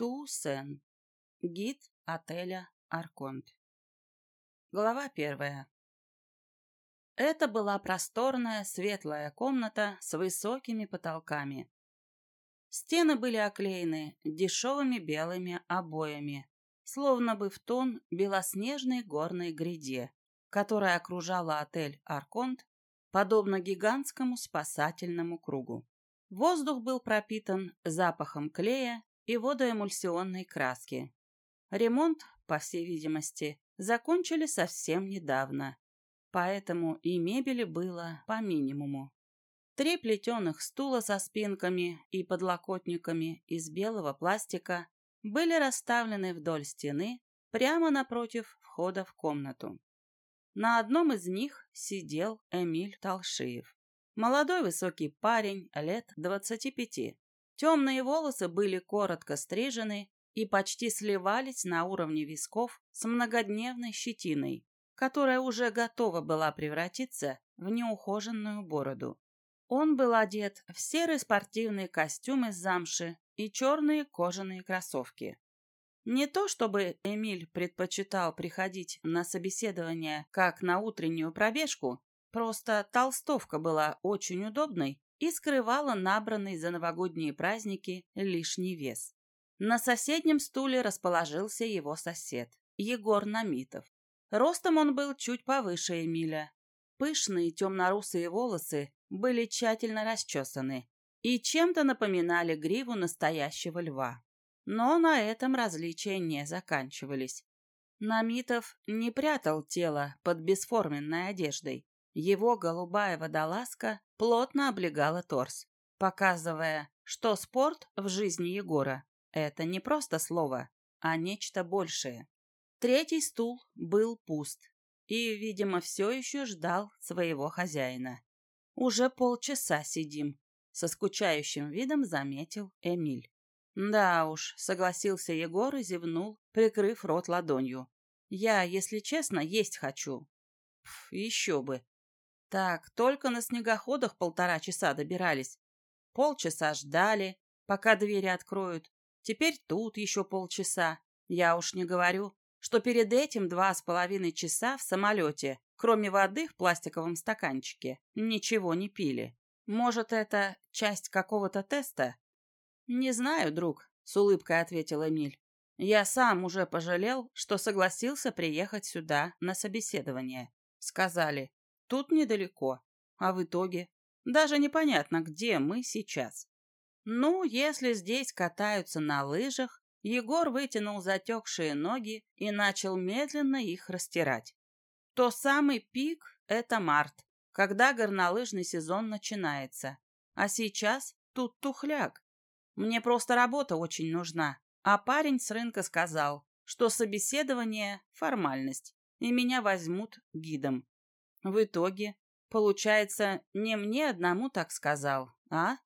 Тусен. Гид отеля Арконт. Глава первая. Это была просторная светлая комната с высокими потолками. Стены были оклеены дешевыми белыми обоями, словно бы в тон белоснежной горной гряде, которая окружала отель Арконт, подобно гигантскому спасательному кругу. Воздух был пропитан запахом клея и водоэмульсионной краски. Ремонт, по всей видимости, закончили совсем недавно, поэтому и мебели было по минимуму. Три плетеных стула со спинками и подлокотниками из белого пластика были расставлены вдоль стены прямо напротив входа в комнату. На одном из них сидел Эмиль Толшиев. Молодой высокий парень, лет двадцати пяти. Темные волосы были коротко стрижены и почти сливались на уровне висков с многодневной щетиной, которая уже готова была превратиться в неухоженную бороду. Он был одет в серый спортивный костюм из замши и черные кожаные кроссовки. Не то чтобы Эмиль предпочитал приходить на собеседование как на утреннюю пробежку, просто толстовка была очень удобной и скрывала набранный за новогодние праздники лишний вес. На соседнем стуле расположился его сосед, Егор Намитов. Ростом он был чуть повыше Эмиля. Пышные темно-русые волосы были тщательно расчесаны и чем-то напоминали гриву настоящего льва. Но на этом различия не заканчивались. Намитов не прятал тело под бесформенной одеждой. Его голубая водолазка плотно облегала торс, показывая, что спорт в жизни Егора – это не просто слово, а нечто большее. Третий стул был пуст и, видимо, все еще ждал своего хозяина. «Уже полчаса сидим», — со скучающим видом заметил Эмиль. «Да уж», — согласился Егор и зевнул, прикрыв рот ладонью. «Я, если честно, есть хочу». Пф, еще бы. Так, только на снегоходах полтора часа добирались. Полчаса ждали, пока двери откроют. Теперь тут еще полчаса. Я уж не говорю, что перед этим два с половиной часа в самолете, кроме воды в пластиковом стаканчике, ничего не пили. Может, это часть какого-то теста? Не знаю, друг, с улыбкой ответил Эмиль. Я сам уже пожалел, что согласился приехать сюда на собеседование. Сказали, Тут недалеко. А в итоге даже непонятно, где мы сейчас. Ну, если здесь катаются на лыжах, Егор вытянул затекшие ноги и начал медленно их растирать. То самый пик — это март, когда горнолыжный сезон начинается. А сейчас тут тухляк. Мне просто работа очень нужна. А парень с рынка сказал, что собеседование — формальность, и меня возьмут гидом. В итоге, получается, не мне одному так сказал, а?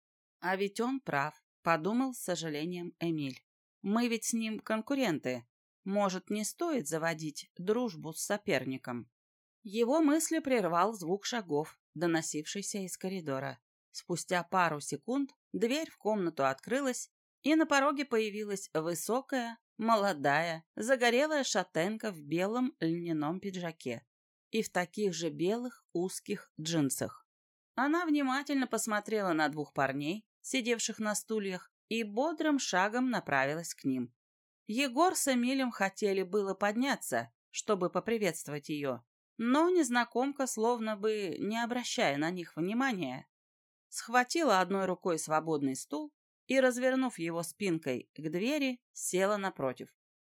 А ведь он прав, подумал с сожалением Эмиль. Мы ведь с ним конкуренты. Может, не стоит заводить дружбу с соперником? Его мысли прервал звук шагов, доносившийся из коридора. Спустя пару секунд дверь в комнату открылась, и на пороге появилась высокая, молодая, загорелая шатенка в белом льняном пиджаке и в таких же белых узких джинсах. Она внимательно посмотрела на двух парней, сидевших на стульях, и бодрым шагом направилась к ним. Егор с Эмилем хотели было подняться, чтобы поприветствовать ее, но незнакомка, словно бы не обращая на них внимания, схватила одной рукой свободный стул и, развернув его спинкой к двери, села напротив.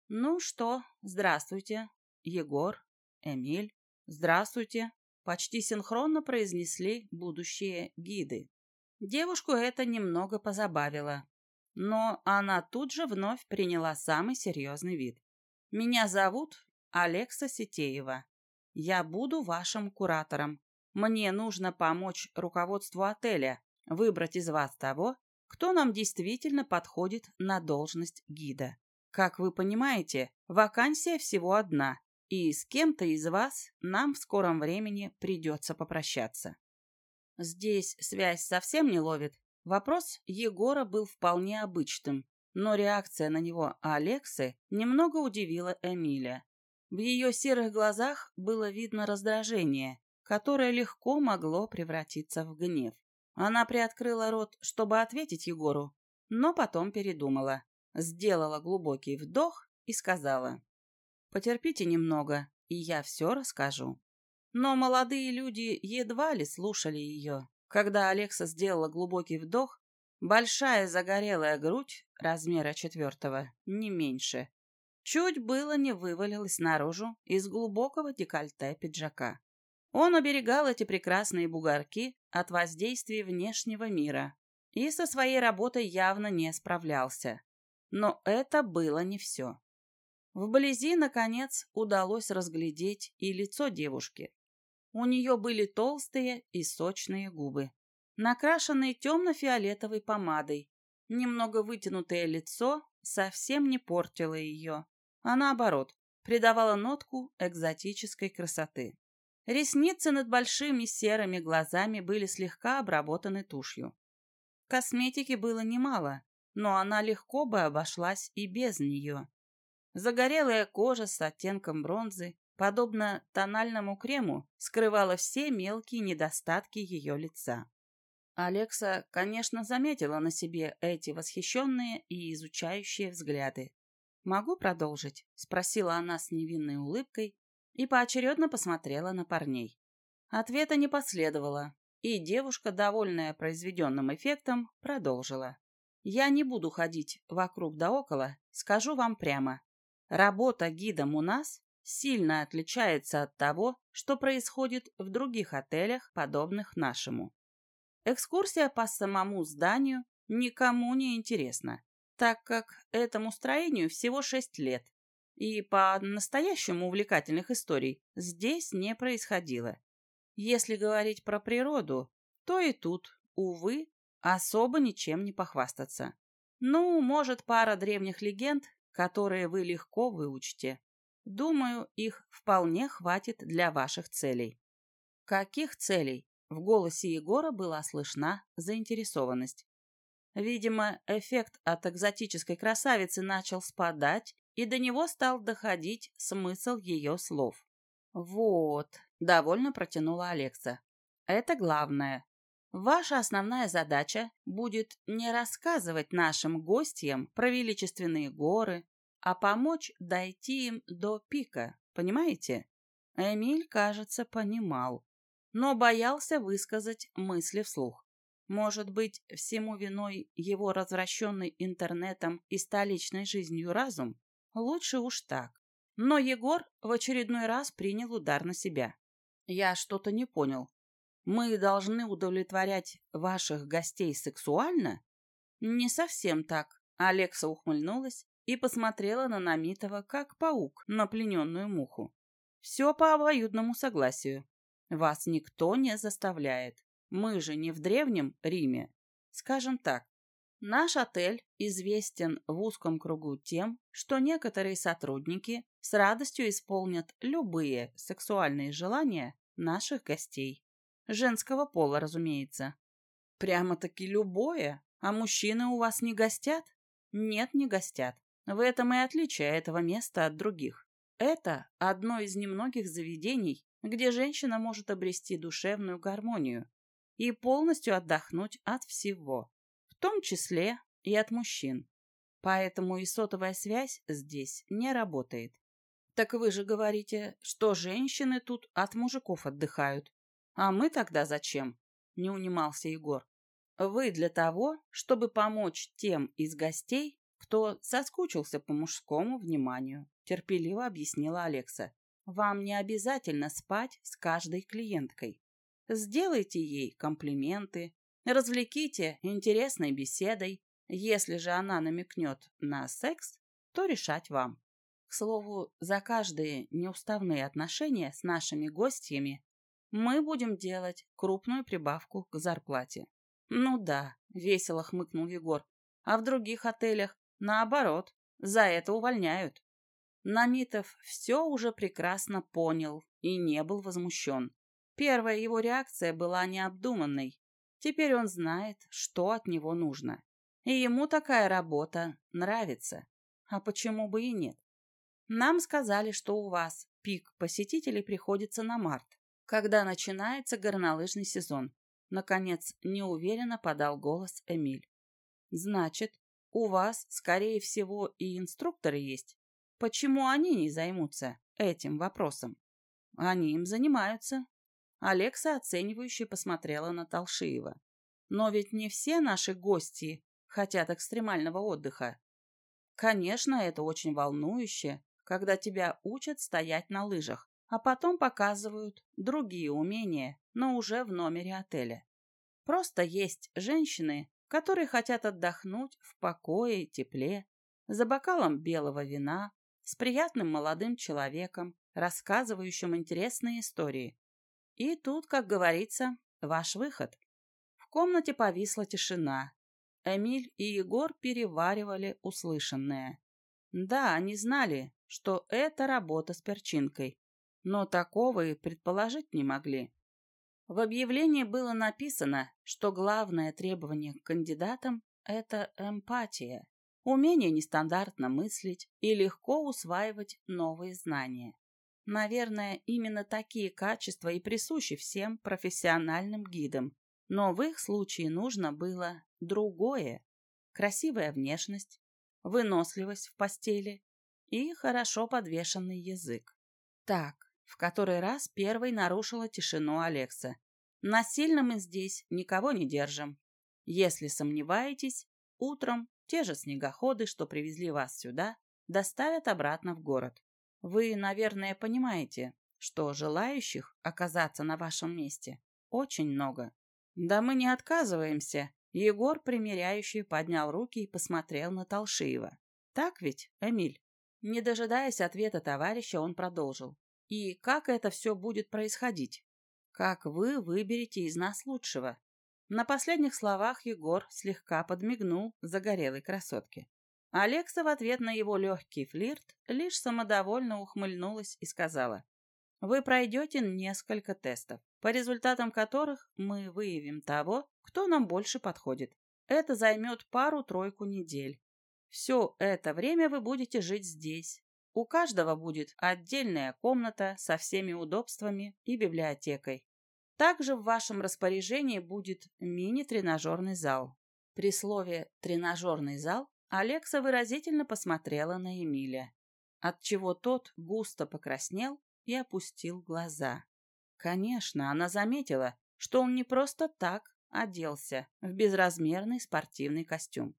«Ну что, здравствуйте, Егор, Эмиль». «Здравствуйте», — почти синхронно произнесли будущие гиды. Девушку это немного позабавило, но она тут же вновь приняла самый серьезный вид. «Меня зовут Алекса Сетеева. Я буду вашим куратором. Мне нужно помочь руководству отеля выбрать из вас того, кто нам действительно подходит на должность гида. Как вы понимаете, вакансия всего одна, и с кем-то из вас нам в скором времени придется попрощаться. Здесь связь совсем не ловит. Вопрос Егора был вполне обычным, Но реакция на него Алексы немного удивила Эмиля. В ее серых глазах было видно раздражение, которое легко могло превратиться в гнев. Она приоткрыла рот, чтобы ответить Егору, но потом передумала, сделала глубокий вдох и сказала, «Потерпите немного, и я все расскажу». Но молодые люди едва ли слушали ее. Когда Алекса сделала глубокий вдох, большая загорелая грудь размера четвертого, не меньше, чуть было не вывалилась наружу из глубокого декольте пиджака. Он оберегал эти прекрасные бугорки от воздействия внешнего мира и со своей работой явно не справлялся. Но это было не все. Вблизи, наконец, удалось разглядеть и лицо девушки. У нее были толстые и сочные губы, накрашенные темно-фиолетовой помадой. Немного вытянутое лицо совсем не портило ее, а наоборот, придавало нотку экзотической красоты. Ресницы над большими серыми глазами были слегка обработаны тушью. Косметики было немало, но она легко бы обошлась и без нее. Загорелая кожа с оттенком бронзы, подобно тональному крему, скрывала все мелкие недостатки ее лица. Алекса, конечно, заметила на себе эти восхищенные и изучающие взгляды. «Могу продолжить?» — спросила она с невинной улыбкой, и поочередно посмотрела на парней. Ответа не последовало, и девушка, довольная произведенным эффектом, продолжила. «Я не буду ходить вокруг да около, скажу вам прямо. Работа гидом у нас сильно отличается от того, что происходит в других отелях, подобных нашему. Экскурсия по самому зданию никому не интересна, так как этому строению всего шесть лет, и по-настоящему увлекательных историй здесь не происходило. Если говорить про природу, то и тут, увы, особо ничем не похвастаться. Ну, может, пара древних легенд, которые вы легко выучите. Думаю, их вполне хватит для ваших целей. Каких целей? В голосе Егора была слышна заинтересованность. Видимо, эффект от экзотической красавицы начал спадать, и до него стал доходить смысл ее слов. «Вот», — довольно протянула Алекса, — «это главное. Ваша основная задача будет не рассказывать нашим гостям про величественные горы, а помочь дойти им до пика, понимаете?» Эмиль, кажется, понимал, но боялся высказать мысли вслух. Может быть, всему виной его развращенный интернетом и столичной жизнью разум? Лучше уж так. Но Егор в очередной раз принял удар на себя. Я что-то не понял. Мы должны удовлетворять ваших гостей сексуально? Не совсем так. Алекса ухмыльнулась и посмотрела на Намитова, как паук на плененную муху. Все по обоюдному согласию. Вас никто не заставляет. Мы же не в Древнем Риме. Скажем так, Наш отель известен в узком кругу тем, что некоторые сотрудники с радостью исполнят любые сексуальные желания наших гостей. Женского пола, разумеется. Прямо-таки любое. А мужчины у вас не гостят? Нет, не гостят. В этом и отличие этого места от других. Это одно из немногих заведений, где женщина может обрести душевную гармонию и полностью отдохнуть от всего том числе и от мужчин. Поэтому и сотовая связь здесь не работает. Так вы же говорите, что женщины тут от мужиков отдыхают. А мы тогда зачем? Не унимался Егор. Вы для того, чтобы помочь тем из гостей, кто соскучился по мужскому вниманию, терпеливо объяснила Алекса. Вам не обязательно спать с каждой клиенткой. Сделайте ей комплименты, Развлеките интересной беседой. Если же она намекнет на секс, то решать вам. К слову, за каждые неуставные отношения с нашими гостями мы будем делать крупную прибавку к зарплате. Ну да, весело хмыкнул Егор. А в других отелях, наоборот, за это увольняют. Намитов все уже прекрасно понял и не был возмущен. Первая его реакция была необдуманной, Теперь он знает, что от него нужно. И ему такая работа нравится. А почему бы и нет? Нам сказали, что у вас пик посетителей приходится на март, когда начинается горнолыжный сезон. Наконец, неуверенно подал голос Эмиль. Значит, у вас, скорее всего, и инструкторы есть. Почему они не займутся этим вопросом? Они им занимаются. Алекса оценивающе посмотрела на Толшиева. Но ведь не все наши гости хотят экстремального отдыха. Конечно, это очень волнующе, когда тебя учат стоять на лыжах, а потом показывают другие умения, но уже в номере отеля. Просто есть женщины, которые хотят отдохнуть в покое и тепле, за бокалом белого вина, с приятным молодым человеком, рассказывающим интересные истории. И тут, как говорится, ваш выход. В комнате повисла тишина, Эмиль и Егор переваривали услышанное. Да, они знали, что это работа с перчинкой, но такого и предположить не могли. В объявлении было написано, что главное требование к кандидатам – это эмпатия, умение нестандартно мыслить и легко усваивать новые знания. Наверное, именно такие качества и присущи всем профессиональным гидам, но в их случае нужно было другое. Красивая внешность, выносливость в постели и хорошо подвешенный язык. Так, в который раз первой нарушила тишину Алекса. Насильно мы здесь никого не держим. Если сомневаетесь, утром те же снегоходы, что привезли вас сюда, доставят обратно в город. Вы, наверное, понимаете, что желающих оказаться на вашем месте очень много. Да мы не отказываемся, Егор, примиряющий, поднял руки и посмотрел на Толшиева. «Так ведь, Эмиль?» Не дожидаясь ответа товарища, он продолжил. «И как это все будет происходить? Как вы выберете из нас лучшего?» На последних словах Егор слегка подмигнул загорелой красотке. Алекса в ответ на его легкий флирт лишь самодовольно ухмыльнулась и сказала. «Вы пройдете несколько тестов по результатам которых мы выявим того, кто нам больше подходит. Это займет пару-тройку недель. Все это время вы будете жить здесь. У каждого будет отдельная комната со всеми удобствами и библиотекой. Также в вашем распоряжении будет мини-тренажерный зал. При слове «тренажерный зал» Алекса выразительно посмотрела на Эмиля, отчего тот густо покраснел и опустил глаза. Конечно, она заметила, что он не просто так оделся в безразмерный спортивный костюм.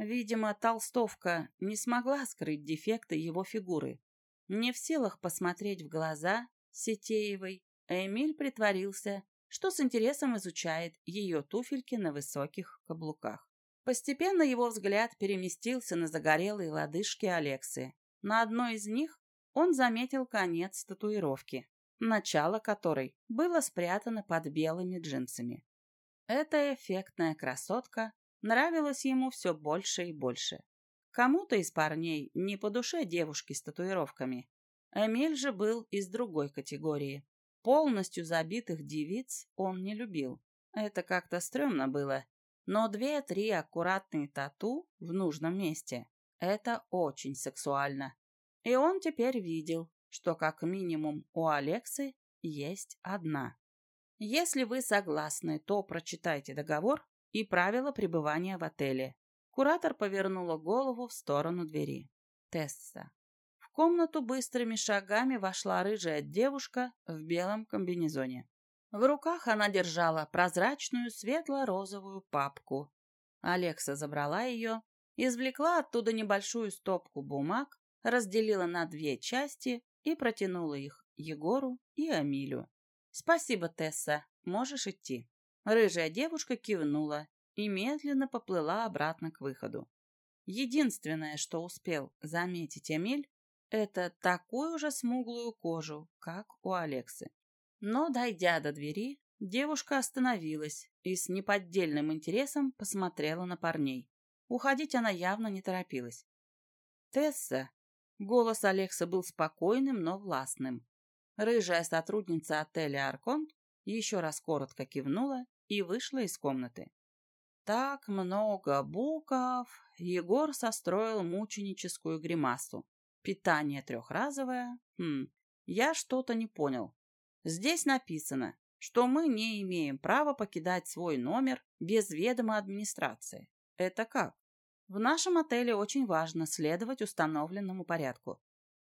Видимо, толстовка не смогла скрыть дефекты его фигуры. Не в силах посмотреть в глаза Сетеевой, Эмиль притворился, что с интересом изучает ее туфельки на высоких каблуках. Постепенно его взгляд переместился на загорелые лодыжки Алексы. На одной из них он заметил конец татуировки начало которой было спрятано под белыми джинсами. Эта эффектная красотка нравилась ему все больше и больше. Кому-то из парней не по душе девушки с татуировками. Эмиль же был из другой категории. Полностью забитых девиц он не любил. Это как-то стрёмно было. Но две-три аккуратные тату в нужном месте – это очень сексуально. И он теперь видел, что как минимум у Алексы есть одна. Если вы согласны, то прочитайте договор и правила пребывания в отеле. Куратор повернула голову в сторону двери. Тесса. В комнату быстрыми шагами вошла рыжая девушка в белом комбинезоне. В руках она держала прозрачную светло-розовую папку. Алекса забрала ее, извлекла оттуда небольшую стопку бумаг, разделила на две части и протянула их Егору и Амилю. «Спасибо, Тесса, можешь идти». Рыжая девушка кивнула и медленно поплыла обратно к выходу. Единственное, что успел заметить Эмиль, это такую же смуглую кожу, как у Алексы. Но, дойдя до двери, девушка остановилась и с неподдельным интересом посмотрела на парней. Уходить она явно не торопилась. «Тесса, Голос Алекса был спокойным, но властным. Рыжая сотрудница отеля «Арконт» еще раз коротко кивнула и вышла из комнаты. Так много букв. Егор состроил мученическую гримасу. Питание трехразовое. Хм, я что-то не понял. Здесь написано, что мы не имеем права покидать свой номер без ведома администрации. Это как? В нашем отеле очень важно следовать установленному порядку.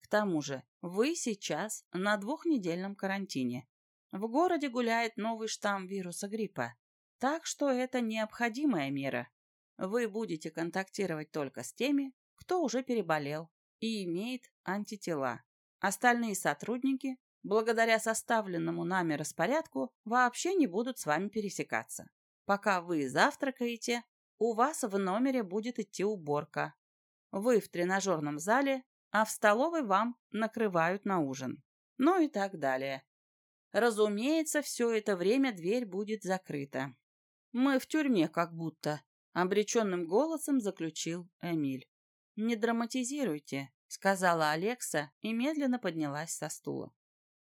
К тому же, вы сейчас на двухнедельном карантине. В городе гуляет новый штамм вируса гриппа. Так что это необходимая мера. Вы будете контактировать только с теми, кто уже переболел и имеет антитела. Остальные сотрудники, благодаря составленному нами распорядку, вообще не будут с вами пересекаться. Пока вы завтракаете, у вас в номере будет идти уборка. Вы в тренажерном зале, а в столовой вам накрывают на ужин. Ну и так далее. Разумеется, все это время дверь будет закрыта. Мы в тюрьме как будто, обреченным голосом заключил Эмиль. Не драматизируйте, сказала Алекса и медленно поднялась со стула.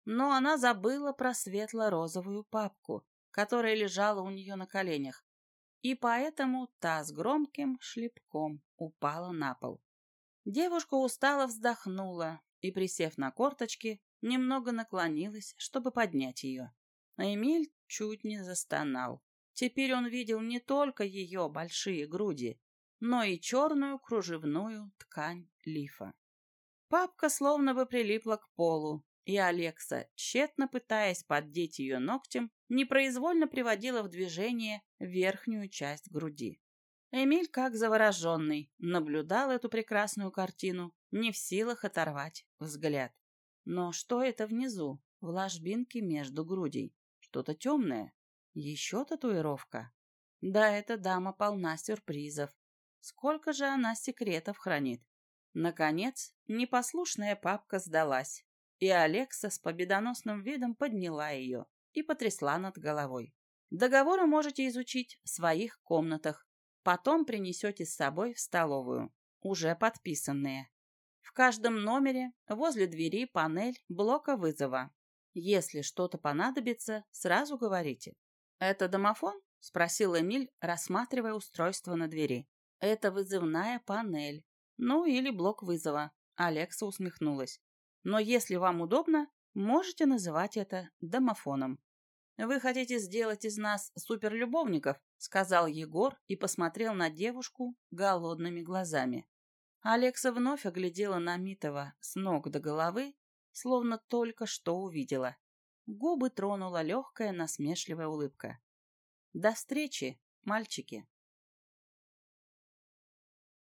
Но она забыла про светло-розовую папку, которая лежала у нее на коленях, и поэтому та с громким шлепком упала на пол. Девушка устало вздохнула и, присев на корточки, немного наклонилась, чтобы поднять ее. Эмиль чуть не застонал. Теперь он видел не только ее большие груди, но и черную кружевную ткань лифа. Папка словно бы прилипла к полу, и Алекса, тщетно пытаясь поддеть ее ногтем, непроизвольно приводила в движение верхнюю часть груди. Эмиль, как завороженный, наблюдал эту прекрасную картину, не в силах оторвать взгляд. Но что это внизу, в ложбинке между грудей? Что-то темное? Еще татуировка? Да, эта дама полна сюрпризов. Сколько же она секретов хранит? Наконец, непослушная папка сдалась, и Алекса с победоносным видом подняла ее и потрясла над головой. Договоры можете изучить в своих комнатах, потом принесете с собой в столовую, уже подписанные. В каждом номере возле двери панель блока вызова. Если что-то понадобится, сразу говорите. «Это домофон?» – спросил Эмиль, рассматривая устройство на двери. «Это вызывная панель. Ну, или блок вызова». Алекса усмехнулась. «Но если вам удобно, можете называть это домофоном». «Вы хотите сделать из нас суперлюбовников?» – сказал Егор и посмотрел на девушку голодными глазами. Алекса вновь оглядела Намитова с ног до головы, словно только что увидела. Губы тронула легкая насмешливая улыбка. «До встречи, мальчики!»